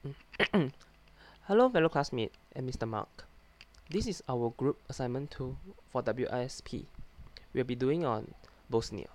Hello, fellow classmate and Mr. Mark. This is our group assignment 2 for WISP. We'll be doing on Bosnia.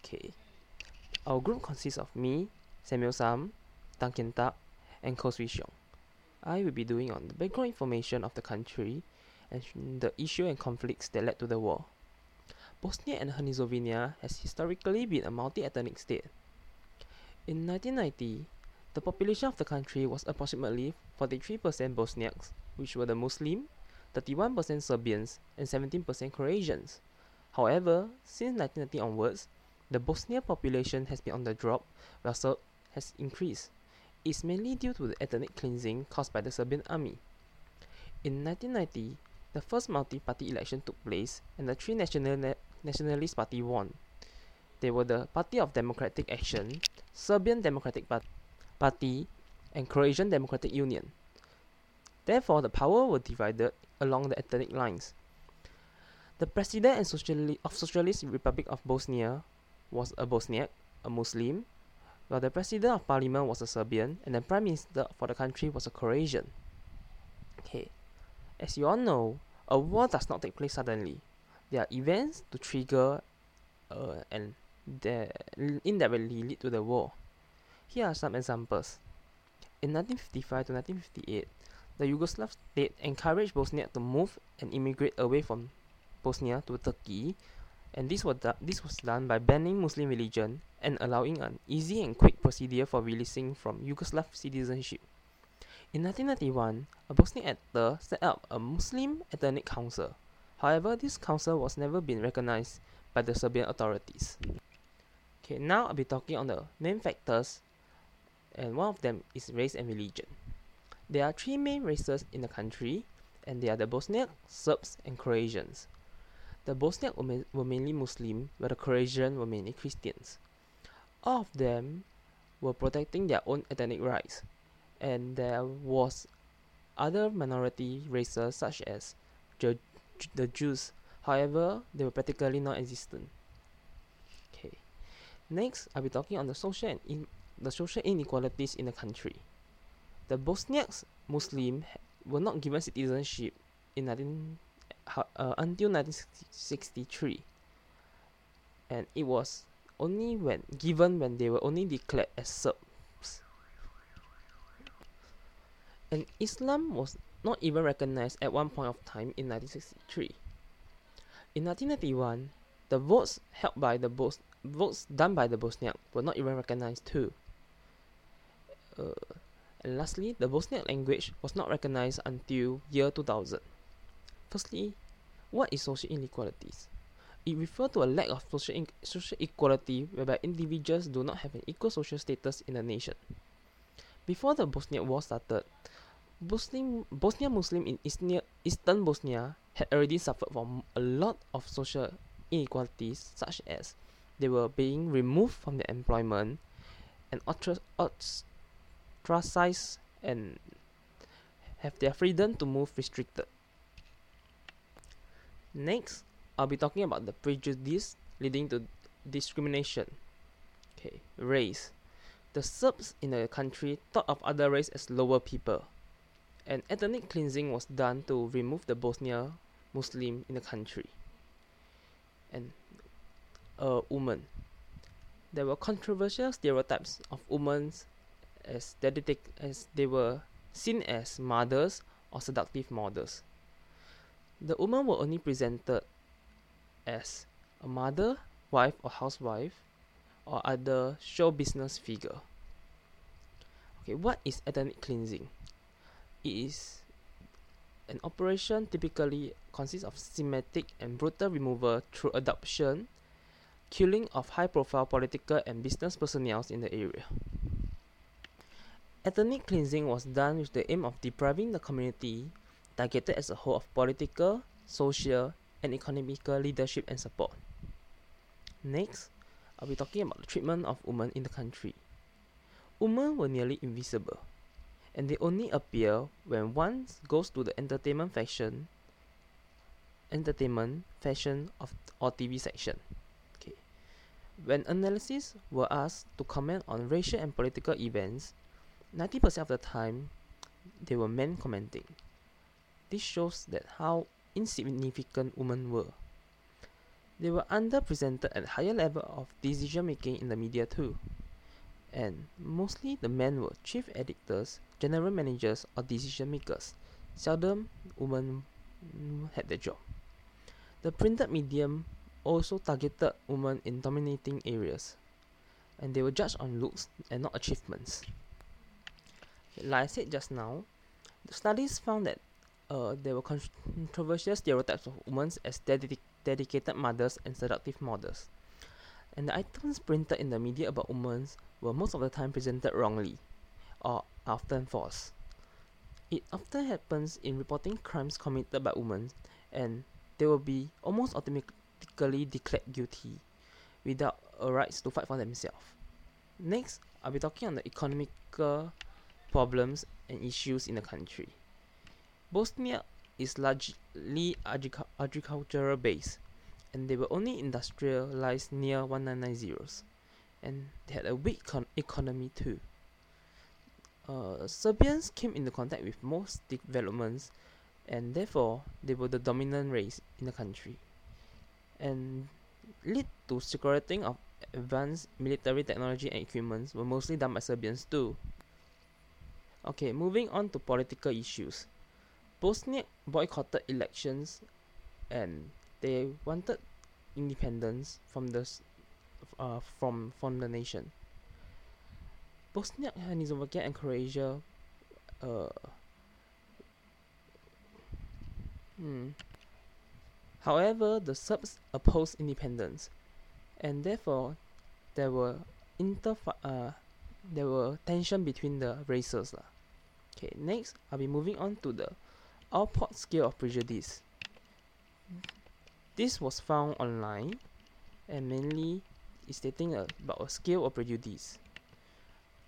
Okay. Our group consists of me, Samuel Sam, Duncan Tak, and Ko Swee Xiong. I will be doing on the background information of the country and the issue and conflicts that led to the war. Bosnia and Herzegovina has historically been a multi-ethnic state. In 1990, the population of the country was approximately 43% Bosniaks, which were the Muslim, 31% Serbians, and 17% Croatians. However, since 1990 onwards, the Bosnian population has been on the drop, while Serb has increased. It's mainly due to the ethnic cleansing caused by the Serbian army. In 1990, the first multi-party election took place, and the three national nationalist party won. They were the Party of Democratic Action, Serbian Democratic Party, Party and Croatian Democratic Union. Therefore, the power were divided along the ethnic lines. The president and sociali- of Socialist Republic of Bosnia was a Bosniak, a Muslim, while the president of parliament was a Serbian and the prime minister for the country was a Croatian. Okay, as you all know, a war does not take place suddenly. There are events to trigger uh, and that indirectly lead to the war. Here are some examples. In 1955 to 1958, the Yugoslav state encouraged Bosnia to move and immigrate away from Bosnia to Turkey, and this was, this was done by banning Muslim religion and allowing an easy and quick procedure for releasing from Yugoslav citizenship. In 1991, a Bosnian actor set up a Muslim ethnic council. However, this council was never been recognized by the Serbian authorities. Okay, now I'll be talking on the main factors and one of them is race and religion. There are three main races in the country, and they are the Bosniak, Serbs, and Croatians. The Bosniak were, ma- were mainly Muslim, while the Croatians were mainly Christians. All of them were protecting their own ethnic rights, and there was other minority races such as the, the Jews. However, they were practically non-existent. Okay. Next, I'll be talking on the social and the social inequalities in the country. The Bosniaks Muslim were not given citizenship in 19, uh, until 1963, and it was only when given when they were only declared as Serbs. And Islam was not even recognized at one point of time in 1963. In 1991, the votes held by the Bos- votes done by the Bosniak were not even recognized too. Uh, and lastly, the Bosniak language was not recognized until year 2000. Firstly, what is social inequalities? It refers to a lack of social, in- social equality whereby individuals do not have an equal social status in a nation. Before the Bosniak War started, Bosnian, Bosnia Muslim in Eastern, Eastern Bosnia had already suffered from a lot of social inequalities, such as they were being removed from their employment and ostracized and have their freedom to move restricted. Next, I'll be talking about the prejudice leading to discrimination. Okay, race. The Serbs in the country thought of other race as lower people. And ethnic cleansing was done to remove the Bosnia Muslim in the country. And a woman. There were controversial stereotypes of women as, as they were seen as mothers or seductive models. The women were only presented as a mother, wife, or housewife, or other show business figure. Okay, what is ethnic cleansing? It is an operation typically consists of systematic and brutal removal through adoption, killing of high profile political and business personnel in the area. Ethnic cleansing was done with the aim of depriving the community targeted as a whole of political, social, and economical leadership and support. Next, I'll be talking about the treatment of women in the country. Women were nearly invisible, and they only appear when one goes to the entertainment fashion, entertainment fashion of or TV section. Okay. When analysts were asked to comment on racial and political events, 90% of the time, they were men commenting. This shows that how insignificant women were. They were underrepresented at higher level of decision making in the media too. And mostly the men were chief editors, general managers or decision makers. Seldom women had the job. The printed medium also targeted women in dominating areas, and they were judged on looks and not achievements. Like I said just now, the studies found that uh, there were controversial stereotypes of women as dedicated dedicated mothers and seductive models. And the items printed in the media about women were most of the time presented wrongly or often false. It often happens in reporting crimes committed by women and they will be almost automatically declared guilty without a right to fight for themselves. Next, I'll be talking on the economical problems and issues in the country. Bosnia is largely agricultural based and they were only industrialized near 1990s and they had a weak economy too. Uh, Serbians came into contact with most developments and therefore they were the dominant race in the country and lead to security of advanced military technology and equipment were mostly done by Serbians too. Okay, moving on to political issues. Bosnia boycotted elections and they wanted independence from the uh, from from the nation. Bosnia and Herzegovina and Croatia uh, hmm. However, the Serbs opposed independence, and therefore there were inter uh, there were tension between the races lah. Okay, next I'll be moving on to the Allport scale of prejudice. This was found online and mainly is stating about a scale of prejudice.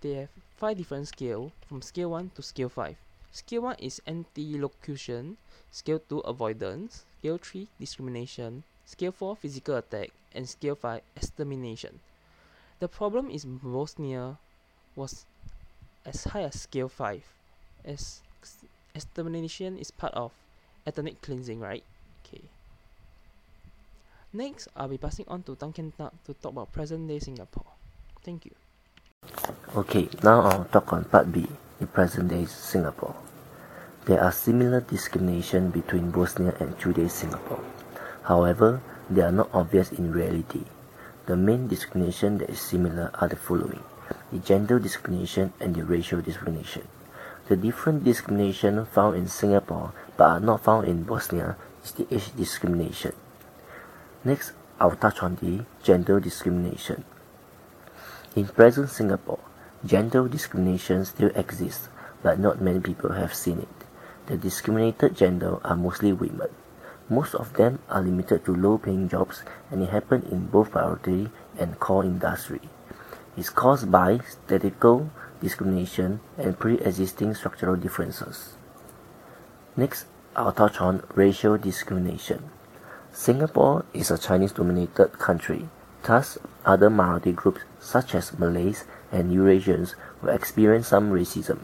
They have five different scale from scale 1 to scale 5. Scale 1 is anti-locution, scale 2 avoidance, scale 3 discrimination, scale 4 physical attack, and scale 5 extermination. The problem is Bosnia was as high as scale 5 as extermination is part of ethnic cleansing, right? Okay. Next, I'll be passing on to Duncan to talk about present day Singapore. Thank you. Okay, now I'll talk on part B, the present day Singapore. There are similar discrimination between Bosnia and today's Singapore. However, they are not obvious in reality. The main discrimination that is similar are the following the gender discrimination and the racial discrimination. The different discrimination found in Singapore but are not found in Bosnia is the age discrimination. Next, I'll touch on the gender discrimination. In present Singapore, gender discrimination still exists, but not many people have seen it. The discriminated gender are mostly women. Most of them are limited to low-paying jobs and it happens in both priority and core industry. It's caused by statistical discrimination, and pre-existing structural differences. Next, I'll touch on racial discrimination. Singapore is a Chinese-dominated country, thus other minority groups such as Malays and Eurasians will experience some racism.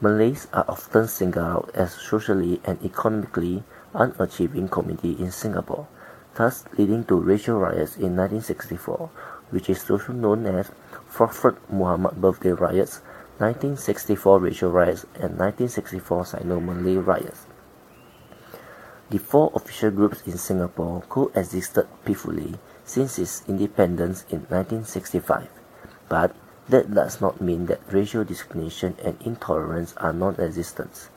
Malays are often singled out as socially and economically unachieving community in Singapore, thus leading to racial riots in 1964, which is also known as Prophet Muhammad birthday riots, 1964 racial riots, and 1964 Sino-Malay riots. The four official groups in Singapore coexisted peacefully since its independence in 1965, but that does not mean that racial discrimination and intolerance are non-existent.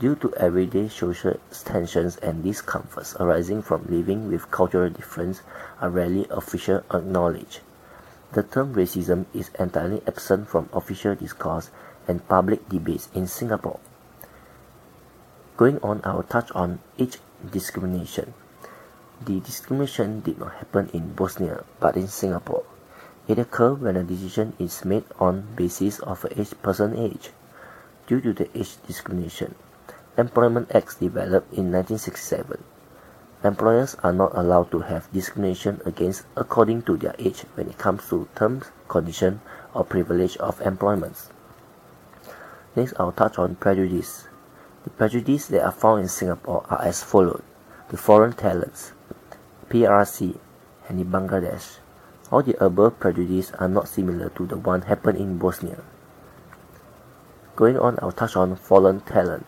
Due to everyday social tensions and discomforts arising from living with cultural difference are rarely officially acknowledged. The term racism is entirely absent from official discourse and public debates in Singapore. Going on, I will touch on age discrimination. The discrimination did not happen in Bosnia but in Singapore. It occurred when a decision is made on basis of a age age. Due to the age discrimination, Employment Acts developed in 1967 Employers are not allowed to have discrimination against according to their age when it comes to terms, condition, or privilege of employment. Next, I'll touch on prejudice. The prejudices that are found in Singapore are as follows. The foreign talents, PRC, and in Bangladesh. All the above prejudices are not similar to the one happened in Bosnia. Going on, I'll touch on foreign talent.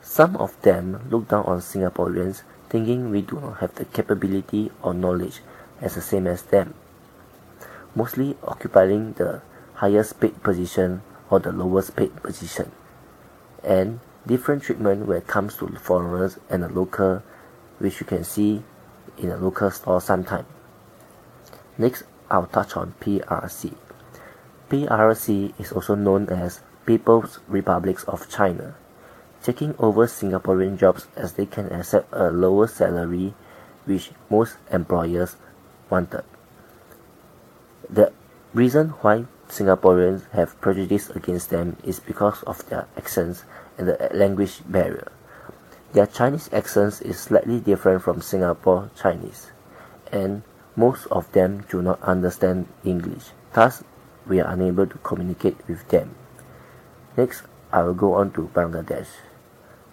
Some of them look down on Singaporeans thinking we do not have the capability or knowledge as the same as them, mostly occupying the highest paid position or the lowest paid position, and different treatment when it comes to foreigners and the local, which you can see in a local store sometime. Next, I'll touch on PRC. PRC is also known as People's Republics of China, taking over Singaporean jobs as they can accept a lower salary which most employers wanted. The reason why Singaporeans have prejudice against them is because of their accents and the language barrier. Their Chinese accent is slightly different from Singapore Chinese, and most of them do not understand English. Thus, we are unable to communicate with them. Next, I will go on to Bangladesh.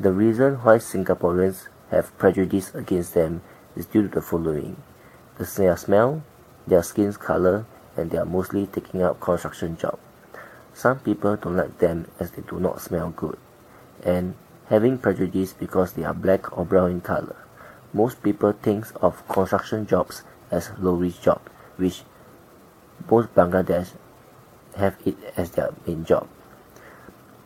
The reason why Singaporeans have prejudice against them is due to the following. The smell, their skin's color, and they are mostly taking up construction job. Some people don't like them as they do not smell good, and having prejudice because they are black or brown in color. Most people think of construction jobs as low-risk job, which most Bangladesh have it as their main job.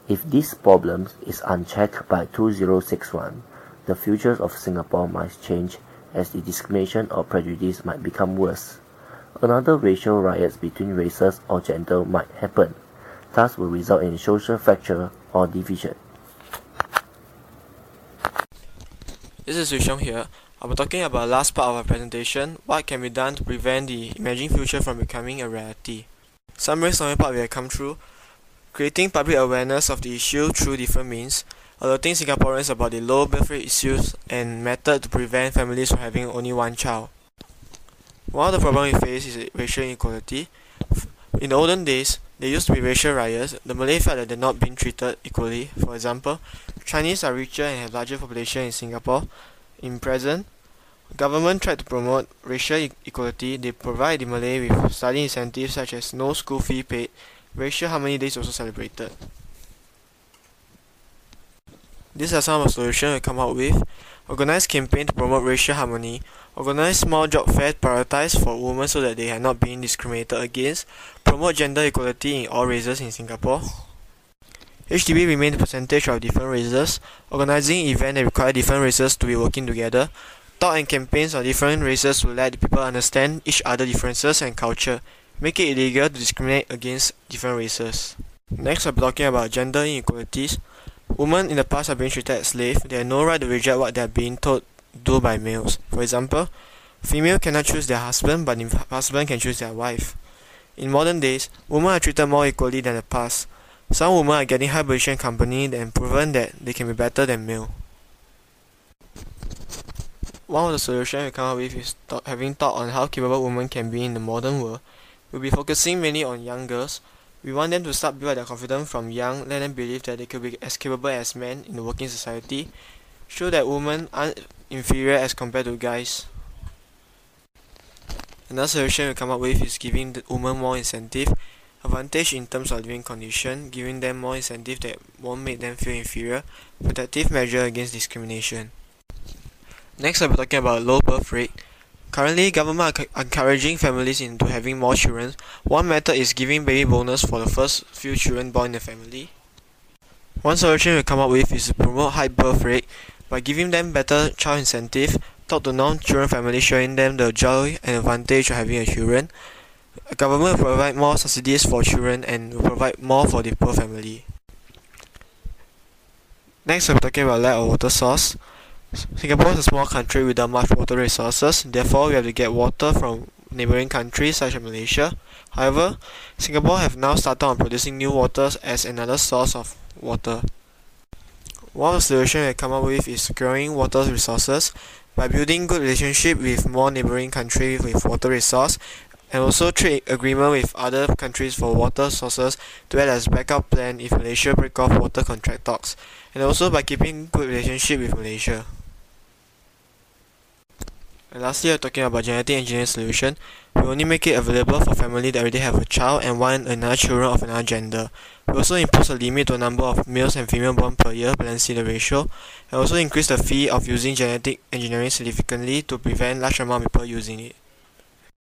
If this problem is unchecked by 2061, the future of Singapore might change as the discrimination or prejudice might become worse. Another racial riots between races or gender might happen, thus will result in social fracture or division. This is Yusheng here. I'll be talking about the last part of our presentation, what can be done to prevent the imagined future from becoming a reality. Summary summary part we have come through, creating public awareness of the issue through different means, alerting Singaporeans about the low birth rate issues and method to prevent families from having only one child. One of the problems we face is racial inequality. In the olden days, there used to be racial riots. The Malay felt that they're not being treated equally. For example, Chinese are richer and have larger population in Singapore. In present, government tried to promote racial equality. They provide the Malay with study incentives such as no school fee paid. Racial harmony days also celebrated. These are some of the solutions we come up with. Organize campaign to promote racial harmony. Organize small job fair prioritized for women so that they are not being discriminated against. Promote gender equality in all races in Singapore. HDB remain the percentage of different races. Organizing events that require different races to be working together. Talk and campaigns of different races will let people understand each other differences and culture. Make it illegal to discriminate against different races. Next, I'll be talking about gender inequalities. Women in the past have been treated as slaves. They have no right to reject what they are being told to do by males. For example, female cannot choose their husband, but the husband can choose their wife. In modern days, women are treated more equally than the past. Some women are getting high position company and proven that they can be better than male. One of the solutions we come up with is th having thought on how capable women can be in the modern world. We'll be focusing mainly on young girls we want them to start build their confidence from young, let them believe that they could be as capable as men in the working society, show that women aren't inferior as compared to guys. Another solution we come up with is giving the women more incentive, advantage in terms of living condition, giving them more incentive that won't make them feel inferior, protective measure against discrimination. Next I'll be talking about low birth rate. Currently, government are encouraging families into having more children. One method is giving baby bonus for the first few children born in the family. One solution we come up with is to promote high birth rate by giving them better child incentive, talk to non-children families showing them the joy and advantage of having a children. Government will provide more subsidies for children and will provide more for the poor family. Next, we're talking about lack of water source. Singapore is a small country without much water resources, therefore we have to get water from neighboring countries such as Malaysia. However, Singapore have now started on producing new waters as another source of water. One of the solutions we come up with is securing water resources by building good relationship with more neighboring countries with water resource. and also trade agreement with other countries for water sources to act as backup plan if Malaysia break off water contract talks, and also by keeping good relationship with Malaysia. And lastly, we're talking about genetic engineering solution. We only make it available for family that already have a child and want another children of another gender. We also impose a limit to the number of males and female born per year, balancing the ratio, and also increase the fee of using genetic engineering significantly to prevent large amount of people using it.